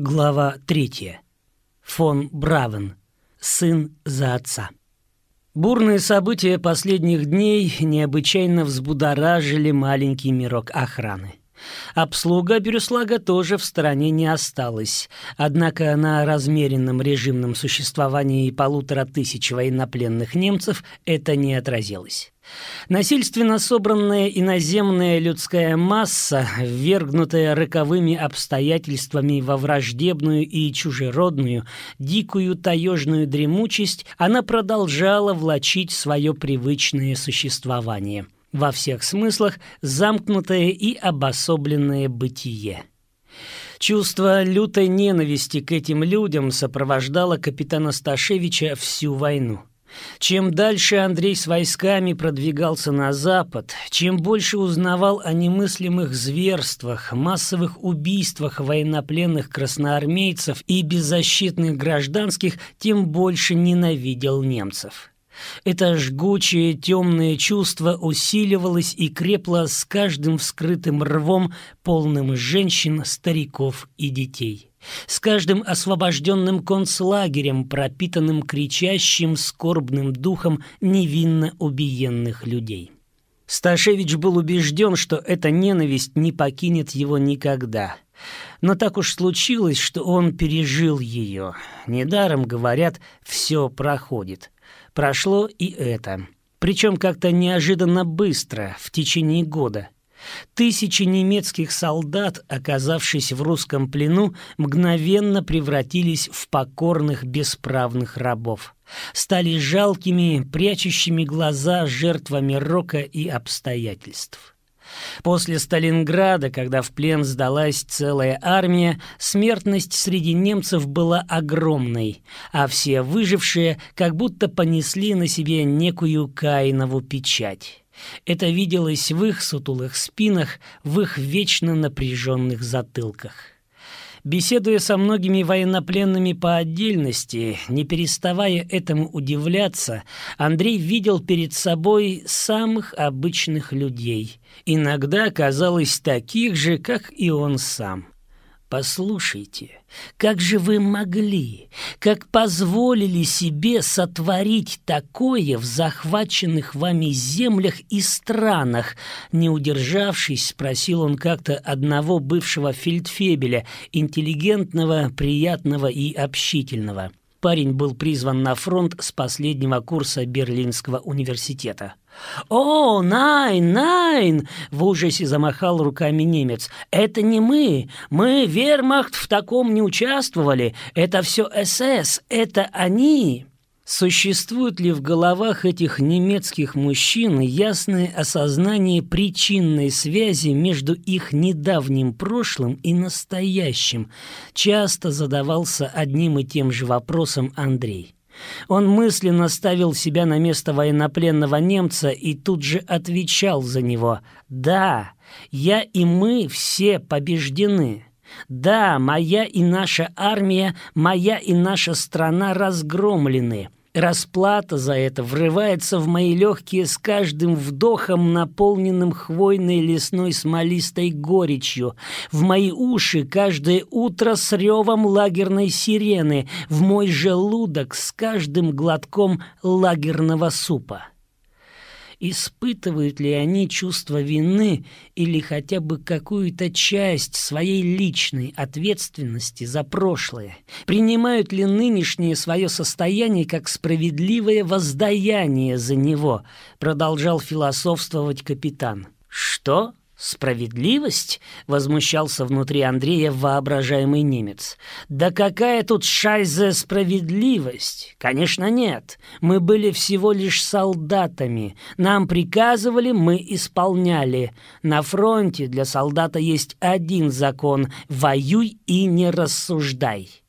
Глава третья. Фон Бравен. Сын за отца. Бурные события последних дней необычайно взбудоражили маленький мирок охраны. Обслуга Бирюслага тоже в стороне не осталась, однако на размеренном режимном существовании полутора тысяч военнопленных немцев это не отразилось. Насильственно собранная иноземная людская масса, ввергнутая роковыми обстоятельствами во враждебную и чужеродную, дикую таежную дремучесть, она продолжала влачить свое привычное существование – во всех смыслах замкнутое и обособленное бытие. Чувство лютой ненависти к этим людям сопровождало капитана Сташевича всю войну. Чем дальше Андрей с войсками продвигался на запад, чем больше узнавал о немыслимых зверствах, массовых убийствах военнопленных красноармейцев и беззащитных гражданских, тем больше ненавидел немцев. Это жгучее темное чувство усиливалось и крепло с каждым вскрытым рвом, полным женщин, стариков и детей. С каждым освобожденным концлагерем, пропитанным кричащим скорбным духом невинно убиенных людей. Сташевич был убежден, что эта ненависть не покинет его никогда. Но так уж случилось, что он пережил ее. Недаром говорят «все проходит». Прошло и это. Причем как-то неожиданно быстро, в течение года. Тысячи немецких солдат, оказавшись в русском плену, мгновенно превратились в покорных бесправных рабов. Стали жалкими, прячущими глаза жертвами рока и обстоятельств. После Сталинграда, когда в плен сдалась целая армия, смертность среди немцев была огромной, а все выжившие как будто понесли на себе некую Каинову печать. Это виделось в их сутулых спинах, в их вечно напряженных затылках. Беседуя со многими военнопленными по отдельности, не переставая этому удивляться, Андрей видел перед собой самых обычных людей, иногда, казалось, таких же, как и он сам – Послушайте, как же вы могли, как позволили себе сотворить такое в захваченных вами землях и странах? Не удержавшись, спросил он как-то одного бывшего фельдфебеля, интеллигентного, приятного и общительного. Парень был призван на фронт с последнего курса Берлинского университета. «О, найн, найн!» — в ужасе замахал руками немец. «Это не мы! Мы, вермахт, в таком не участвовали! Это все СС! Это они!» Существует ли в головах этих немецких мужчин ясное осознание причинной связи между их недавним прошлым и настоящим? Часто задавался одним и тем же вопросом Андрей. Он мысленно ставил себя на место военнопленного немца и тут же отвечал за него «Да, я и мы все побеждены». Да, моя и наша армия, моя и наша страна разгромлены. Расплата за это врывается в мои легкие с каждым вдохом, наполненным хвойной лесной смолистой горечью, в мои уши каждое утро с ревом лагерной сирены, в мой желудок с каждым глотком лагерного супа испытывают ли они чувство вины или хотя бы какую-то часть своей личной ответственности за прошлое, принимают ли нынешнее свое состояние как справедливое воздаяние за него, продолжал философствовать капитан. Что? «Справедливость?» — возмущался внутри Андрея воображаемый немец. «Да какая тут шайзе справедливость? Конечно, нет. Мы были всего лишь солдатами. Нам приказывали, мы исполняли. На фронте для солдата есть один закон — воюй и не рассуждай».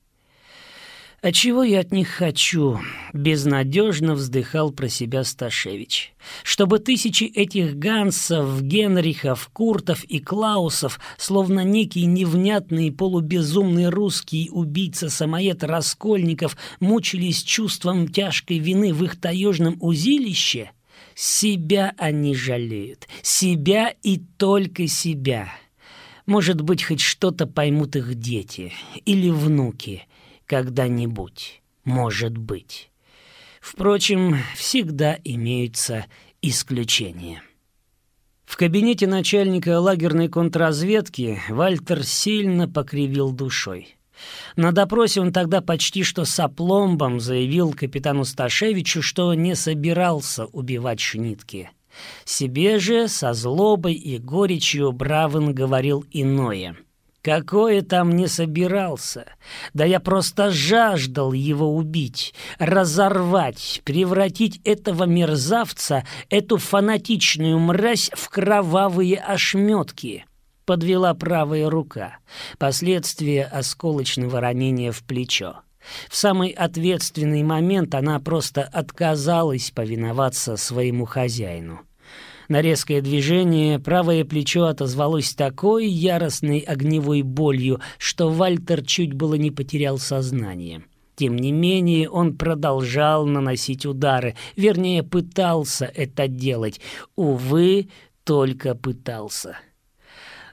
«А чего я от них хочу?» — безнадежно вздыхал про себя Сташевич. «Чтобы тысячи этих Гансов, Генрихов, Куртов и Клаусов, словно некий невнятный полубезумный русский убийца-самоед Раскольников, мучились чувством тяжкой вины в их таежном узилище? Себя они жалеют. Себя и только себя». Может быть, хоть что-то поймут их дети или внуки когда-нибудь. Может быть. Впрочем, всегда имеются исключения. В кабинете начальника лагерной контрразведки Вальтер сильно покривил душой. На допросе он тогда почти что с опломбом заявил капитану Сташевичу, что не собирался убивать Шнитки. Себе же со злобой и горечью Бравен говорил иное — Какое там не собирался. Да я просто жаждал его убить, разорвать, превратить этого мерзавца, эту фанатичную мразь в кровавые ошметки. Подвела правая рука. Последствия осколочного ранения в плечо. В самый ответственный момент она просто отказалась повиноваться своему хозяину. На резкое движение правое плечо отозвалось такой яростной огневой болью, что Вальтер чуть было не потерял сознание. Тем не менее, он продолжал наносить удары, вернее, пытался это делать. Увы, только пытался.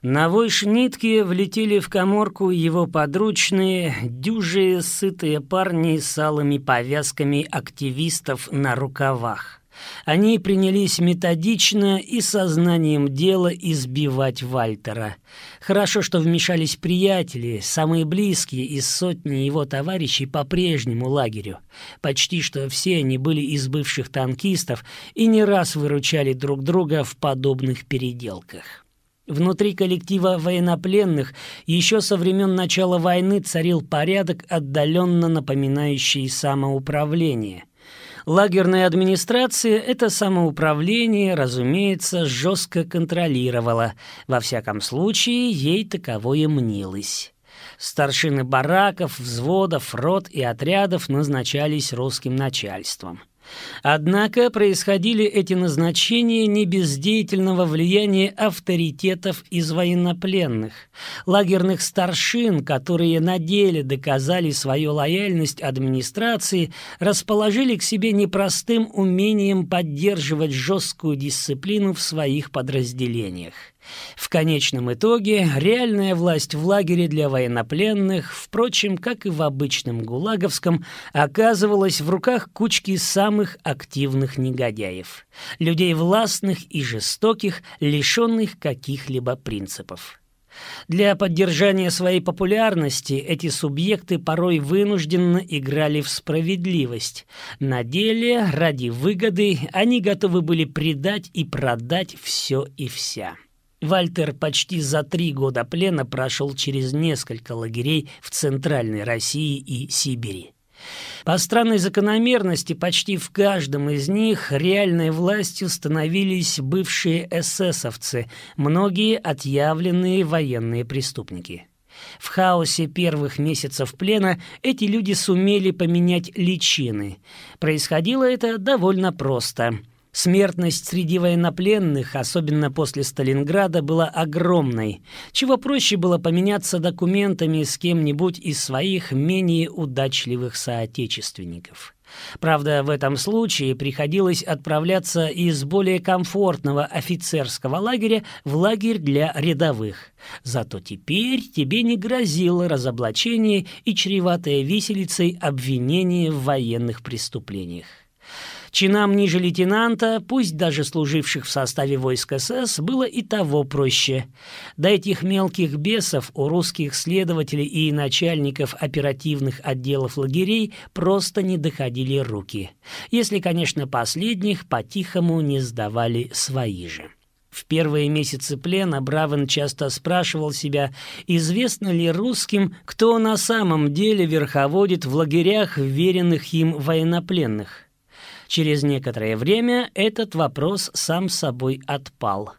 На войш нитки влетели в коморку его подручные, дюжие, сытые парни с алыми повязками активистов на рукавах. Они принялись методично и сознанием дела избивать Вальтера. Хорошо, что вмешались приятели, самые близкие из сотни его товарищей по прежнему лагерю. Почти что все они были из бывших танкистов и не раз выручали друг друга в подобных переделках. Внутри коллектива военнопленных еще со времен начала войны царил порядок, отдаленно напоминающий самоуправление – Лагерная администрация это самоуправление, разумеется, жестко контролировала. Во всяком случае, ей таковое мнилось. Старшины бараков, взводов, рот и отрядов назначались русским начальством. Однако происходили эти назначения не без деятельного влияния авторитетов из военнопленных, лагерных старшин, которые на деле доказали свою лояльность администрации, расположили к себе непростым умением поддерживать жесткую дисциплину в своих подразделениях. В конечном итоге реальная власть в лагере для военнопленных, впрочем, как и в обычном гулаговском, оказывалась в руках кучки самых активных негодяев, людей властных и жестоких, лишенных каких-либо принципов. Для поддержания своей популярности эти субъекты порой вынужденно играли в справедливость. На деле, ради выгоды, они готовы были предать и продать все и вся. Вальтер почти за три года плена прошел через несколько лагерей в Центральной России и Сибири. По странной закономерности, почти в каждом из них реальной властью становились бывшие эсэсовцы, многие отъявленные военные преступники. В хаосе первых месяцев плена эти люди сумели поменять личины. Происходило это довольно просто – Смертность среди военнопленных, особенно после Сталинграда, была огромной, чего проще было поменяться документами с кем-нибудь из своих менее удачливых соотечественников. Правда, в этом случае приходилось отправляться из более комфортного офицерского лагеря в лагерь для рядовых. Зато теперь тебе не грозило разоблачение и чреватое виселицей обвинение в военных преступлениях. Чинам ниже лейтенанта, пусть даже служивших в составе войск СС, было и того проще. До этих мелких бесов у русских следователей и начальников оперативных отделов лагерей просто не доходили руки. Если, конечно, последних по-тихому не сдавали свои же. В первые месяцы плена Бравен часто спрашивал себя, известно ли русским, кто на самом деле верховодит в лагерях веренных им военнопленных. Через некоторое время этот вопрос сам собой отпал.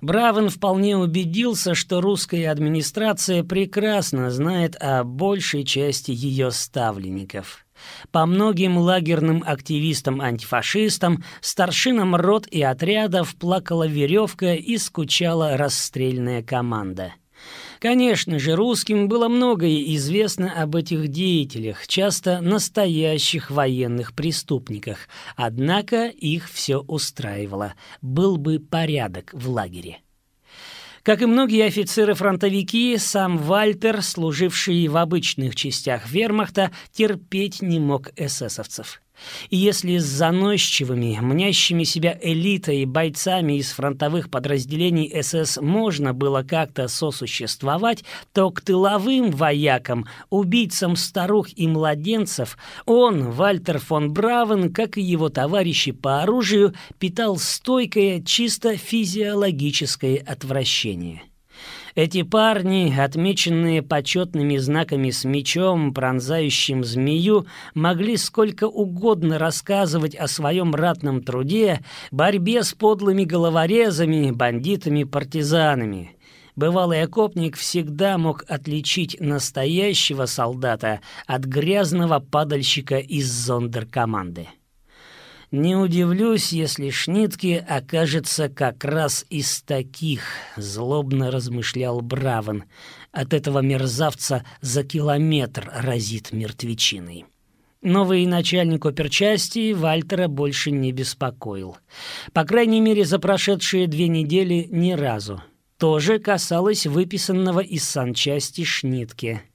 Бравен вполне убедился, что русская администрация прекрасно знает о большей части ее ставленников. По многим лагерным активистам-антифашистам, старшинам рот и отрядов плакала веревка и скучала расстрельная команда – Конечно же, русским было многое известно об этих деятелях, часто настоящих военных преступниках, однако их все устраивало. Был бы порядок в лагере. Как и многие офицеры-фронтовики, сам Вальтер, служивший в обычных частях вермахта, терпеть не мог эсэсовцев. И если с заносчивыми, мнящими себя элитой и бойцами из фронтовых подразделений СС можно было как-то сосуществовать, то к тыловым воякам, убийцам старух и младенцев, он, Вальтер фон Бравен, как и его товарищи по оружию, питал стойкое, чисто физиологическое отвращение. Эти парни, отмеченные почетными знаками с мечом, пронзающим змею, могли сколько угодно рассказывать о своем ратном труде, борьбе с подлыми головорезами, бандитами-партизанами. Бывалый окопник всегда мог отличить настоящего солдата от грязного падальщика из зондеркоманды. Не удивлюсь, если Шнитке окажется как раз из таких, злобно размышлял Бравен. От этого мерзавца за километр разит мертвечиной. Новый начальник оперчасти Вальтера больше не беспокоил. По крайней мере, за прошедшие две недели ни разу. Тоже касалось выписанного из санчасти Шнитке –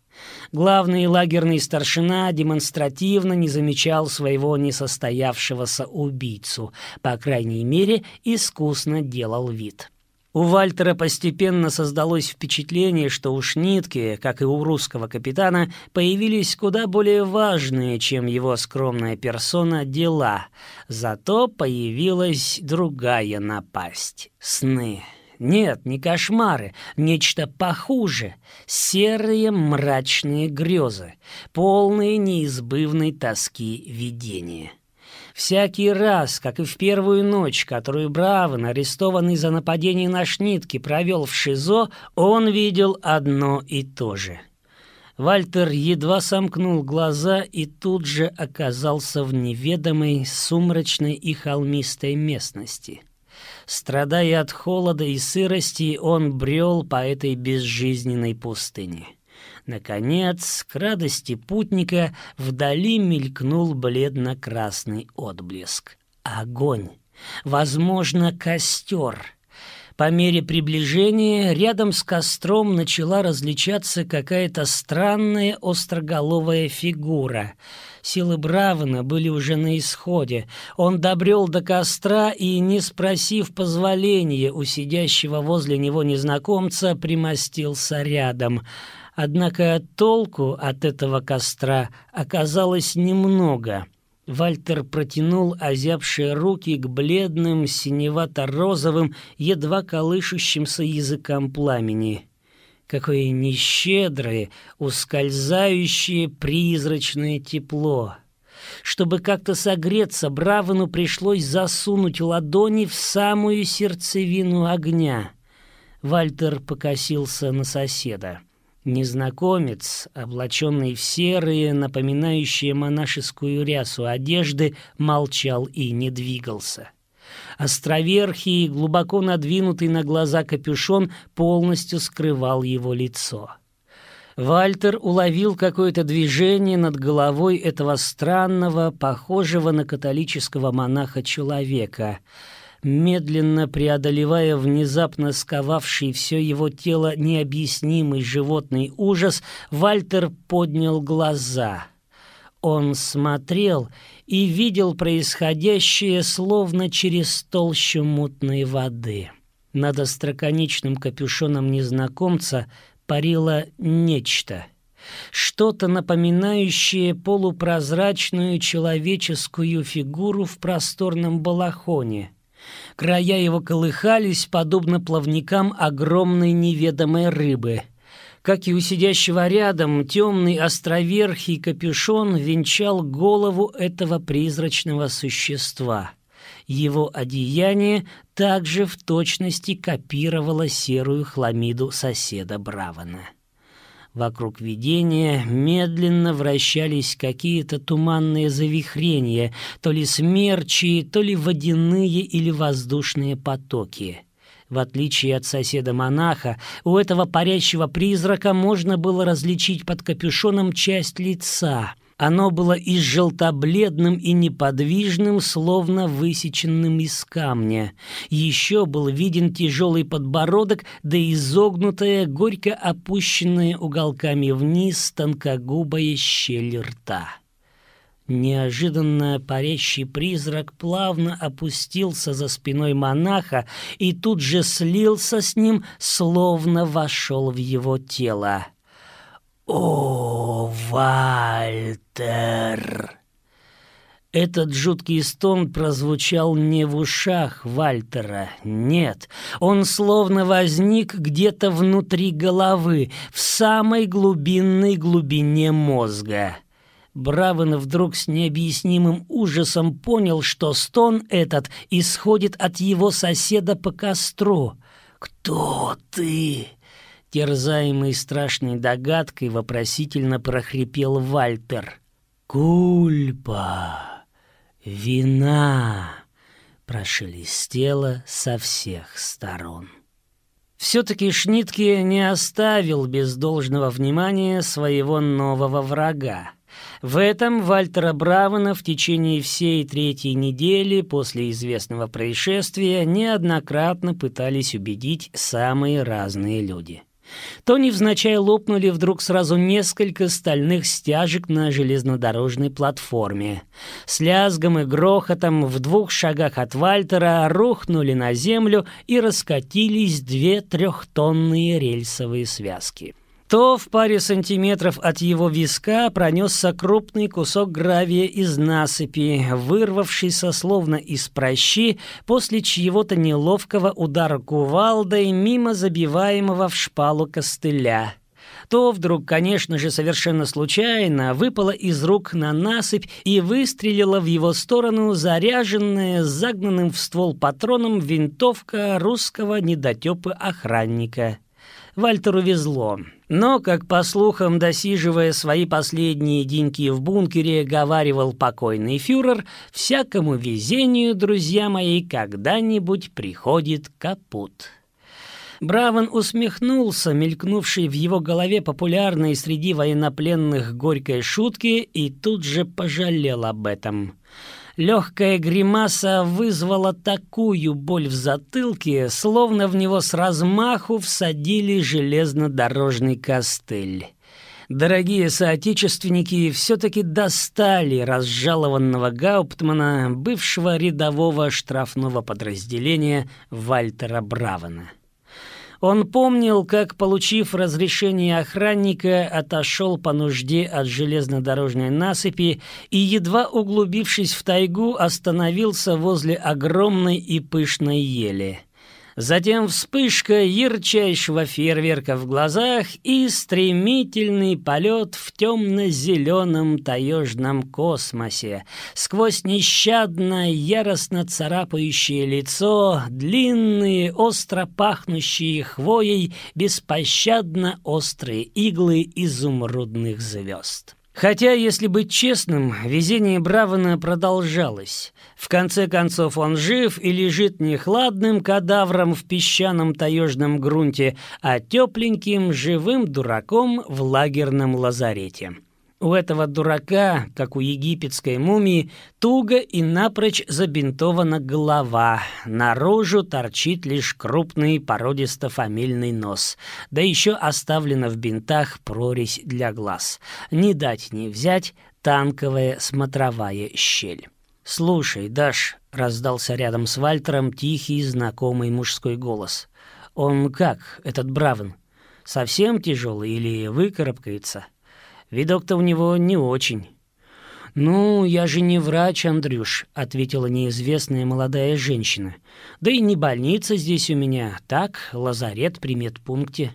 Главный лагерный старшина демонстративно не замечал своего несостоявшегося убийцу, по крайней мере, искусно делал вид. У Вальтера постепенно создалось впечатление, что у Шнитки, как и у русского капитана, появились куда более важные, чем его скромная персона, дела. Зато появилась другая напасть — сны. Нет, не кошмары, нечто похуже. Серые мрачные грезы, полные неизбывной тоски видения. Всякий раз, как и в первую ночь, которую Бравен, арестованный за нападение на Шнитки, провел в ШИЗО, он видел одно и то же. Вальтер едва сомкнул глаза и тут же оказался в неведомой, сумрачной и холмистой местности — Страдая от холода и сырости, он брел по этой безжизненной пустыне. Наконец, к радости путника вдали мелькнул бледно-красный отблеск. Огонь! Возможно, костер — по мере приближения рядом с костром начала различаться какая-то странная остроголовая фигура. Силы Бравена были уже на исходе. Он добрел до костра и, не спросив позволения у сидящего возле него незнакомца, примостился рядом. Однако толку от этого костра оказалось немного — Вальтер протянул озябшие руки к бледным, синевато-розовым, едва колышущимся языкам пламени. Какое нещедрое, ускользающее, призрачное тепло! Чтобы как-то согреться, Бравану пришлось засунуть ладони в самую сердцевину огня. Вальтер покосился на соседа. Незнакомец, облаченный в серые, напоминающие монашескую рясу одежды, молчал и не двигался. Островерхий, глубоко надвинутый на глаза капюшон, полностью скрывал его лицо. Вальтер уловил какое-то движение над головой этого странного, похожего на католического монаха человека — медленно преодолевая внезапно сковавший все его тело необъяснимый животный ужас, Вальтер поднял глаза. Он смотрел и видел происходящее словно через толщу мутной воды. Над остроконечным капюшоном незнакомца парило нечто — что-то напоминающее полупрозрачную человеческую фигуру в просторном балахоне. Края его колыхались, подобно плавникам огромной неведомой рыбы. Как и у сидящего рядом, темный островерхий капюшон венчал голову этого призрачного существа. Его одеяние также в точности копировало серую хламиду соседа Бравана. Вокруг видения медленно вращались какие-то туманные завихрения, то ли смерчи, то ли водяные или воздушные потоки. В отличие от соседа-монаха, у этого парящего призрака можно было различить под капюшоном часть лица, Оно было и желтобледным, и неподвижным, словно высеченным из камня. Еще был виден тяжелый подбородок, да изогнутая, горько опущенная уголками вниз тонкогубая щель рта. Неожиданно парящий призрак плавно опустился за спиной монаха и тут же слился с ним, словно вошел в его тело. «О, Вальтер!» Этот жуткий стон прозвучал не в ушах Вальтера, нет, он словно возник где-то внутри головы, в самой глубинной глубине мозга. Бравен вдруг с необъяснимым ужасом понял, что стон этот исходит от его соседа по костру. «Кто ты?» Терзаемый страшной догадкой, вопросительно прохрипел Вальтер. «Кульпа! Вина!» прошелестело со всех сторон. Все-таки Шнитке не оставил без должного внимания своего нового врага. В этом Вальтера Бравана в течение всей третьей недели после известного происшествия неоднократно пытались убедить самые разные люди то невзначай лопнули вдруг сразу несколько стальных стяжек на железнодорожной платформе. С лязгом и грохотом в двух шагах от Вальтера рухнули на землю и раскатились две трехтонные рельсовые связки то в паре сантиметров от его виска пронесся крупный кусок гравия из насыпи, вырвавшийся словно из прощи после чьего-то неловкого удара кувалдой мимо забиваемого в шпалу костыля. То вдруг, конечно же, совершенно случайно выпало из рук на насыпь и выстрелила в его сторону заряженная загнанным в ствол патроном винтовка русского недотепы охранника. Вальтеру везло. Но, как по слухам, досиживая свои последние деньки в бункере, говаривал покойный фюрер, «Всякому везению, друзья мои, когда-нибудь приходит капут». Браван усмехнулся, мелькнувшей в его голове популярной среди военнопленных горькой шутки, и тут же пожалел об этом. Легкая гримаса вызвала такую боль в затылке, словно в него с размаху всадили железнодорожный костыль. Дорогие соотечественники все-таки достали разжалованного Гауптмана, бывшего рядового штрафного подразделения Вальтера Бравана. Он помнил, как, получив разрешение охранника, отошел по нужде от железнодорожной насыпи и, едва углубившись в тайгу, остановился возле огромной и пышной ели – Затем вспышка ярчайшего фейерверка в глазах и стремительный полет в темно-зеленом таежном космосе. Сквозь нещадно, яростно царапающее лицо, длинные, остро пахнущие хвоей, беспощадно острые иглы изумрудных звезд. Хотя, если быть честным, везение Бравана продолжалось. В конце концов он жив и лежит не хладным кадавром в песчаном таежном грунте, а тепленьким живым дураком в лагерном лазарете. У этого дурака, как у египетской мумии, туго и напрочь забинтована голова. Наружу торчит лишь крупный породисто-фамильный нос. Да еще оставлена в бинтах прорезь для глаз. Не дать не взять танковая смотровая щель. «Слушай, Даш», — раздался рядом с Вальтером тихий знакомый мужской голос. «Он как, этот Бравен? Совсем тяжелый или выкарабкается?» Видок-то у него не очень. «Ну, я же не врач, Андрюш», — ответила неизвестная молодая женщина. «Да и не больница здесь у меня, так, лазарет при медпункте.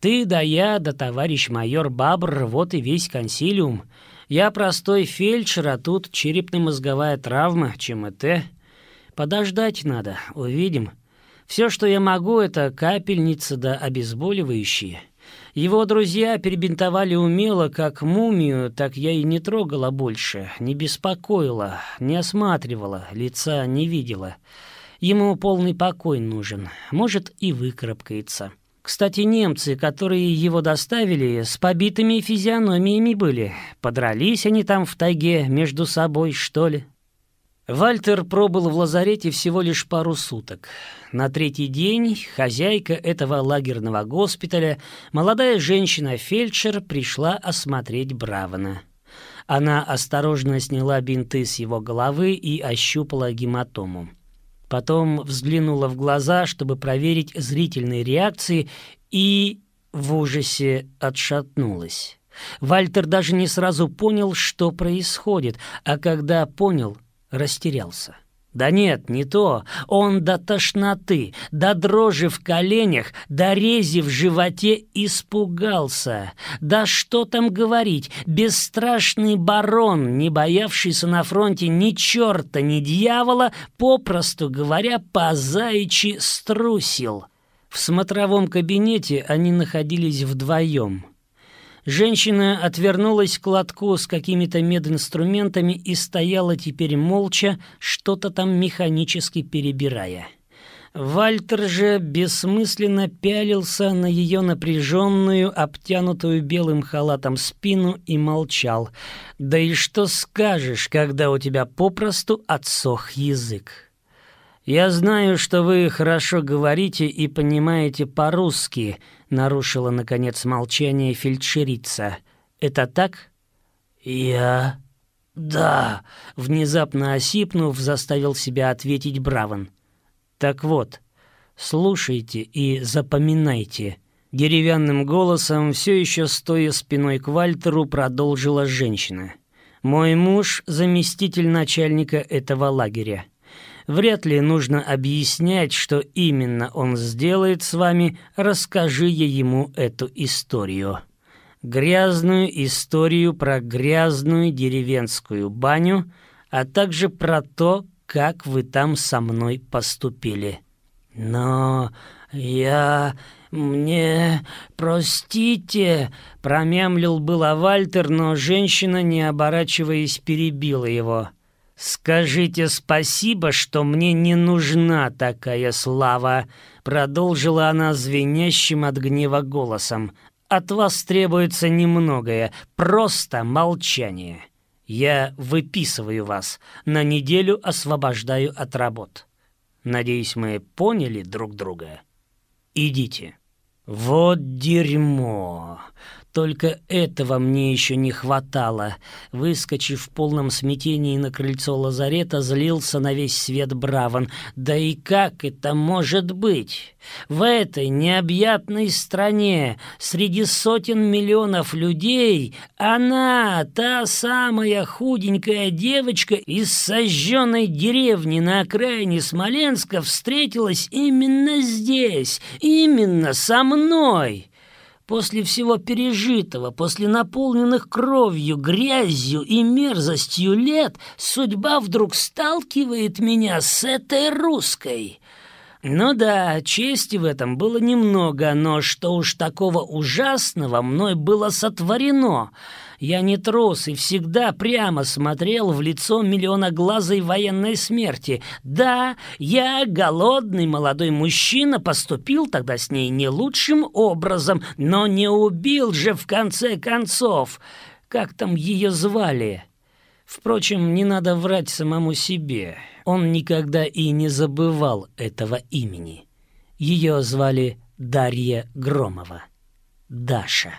Ты да я, да товарищ майор Бабр, вот и весь консилиум. Я простой фельдшер, а тут черепно-мозговая травма, ЧМТ. Подождать надо, увидим. Все, что я могу, это капельница да обезболивающие». Его друзья перебинтовали умело, как мумию, так я и не трогала больше, не беспокоила, не осматривала, лица не видела. Ему полный покой нужен, может, и выкарабкается. Кстати, немцы, которые его доставили, с побитыми физиономиями были. Подрались они там в тайге между собой, что ли. Вальтер пробыл в лазарете всего лишь пару суток. На третий день хозяйка этого лагерного госпиталя, молодая женщина-фельдшер, пришла осмотреть Бравана. Она осторожно сняла бинты с его головы и ощупала гематому. Потом взглянула в глаза, чтобы проверить зрительные реакции, и в ужасе отшатнулась. Вальтер даже не сразу понял, что происходит, а когда понял, растерялся. Да нет, не то. Он до тошноты, до дрожи в коленях, до рези в животе испугался. Да что там говорить, бесстрашный барон, не боявшийся на фронте ни черта, ни дьявола, попросту говоря, по заячьи струсил. В смотровом кабинете они находились вдвоем — Женщина отвернулась к лотку с какими-то мединструментами и стояла теперь молча, что-то там механически перебирая. Вальтер же бессмысленно пялился на ее напряженную, обтянутую белым халатом спину и молчал. Да и что скажешь, когда у тебя попросту отсох язык? «Я знаю, что вы хорошо говорите и понимаете по-русски», — нарушила, наконец, молчание фельдшерица. «Это так?» «Я...» «Да», — внезапно осипнув, заставил себя ответить Браван. «Так вот, слушайте и запоминайте». Деревянным голосом, все еще стоя спиной к Вальтеру, продолжила женщина. «Мой муж — заместитель начальника этого лагеря. Вряд ли нужно объяснять, что именно он сделает с вами, расскажи я ему эту историю. Грязную историю про грязную деревенскую баню, а также про то, как вы там со мной поступили. Но я... «Мне простите», — промямлил было Вальтер, но женщина, не оборачиваясь, перебила его. «Скажите спасибо, что мне не нужна такая слава», — продолжила она звенящим от гнева голосом. «От вас требуется немногое, просто молчание. Я выписываю вас, на неделю освобождаю от работ. Надеюсь, мы поняли друг друга. Идите». «Вот дерьмо!» Только этого мне еще не хватало. Выскочив в полном смятении на крыльцо лазарета, злился на весь свет Браван. Да и как это может быть? В этой необъятной стране, среди сотен миллионов людей, она, та самая худенькая девочка из сожженной деревни на окраине Смоленска, встретилась именно здесь, именно со мной. После всего пережитого, после наполненных кровью, грязью и мерзостью лет, судьба вдруг сталкивает меня с этой русской. Ну да, чести в этом было немного, но что уж такого ужасного мной было сотворено — я не трус и всегда прямо смотрел в лицо миллионоглазой военной смерти. Да, я, голодный молодой мужчина, поступил тогда с ней не лучшим образом, но не убил же в конце концов. Как там ее звали? Впрочем, не надо врать самому себе. Он никогда и не забывал этого имени. Ее звали Дарья Громова. Даша.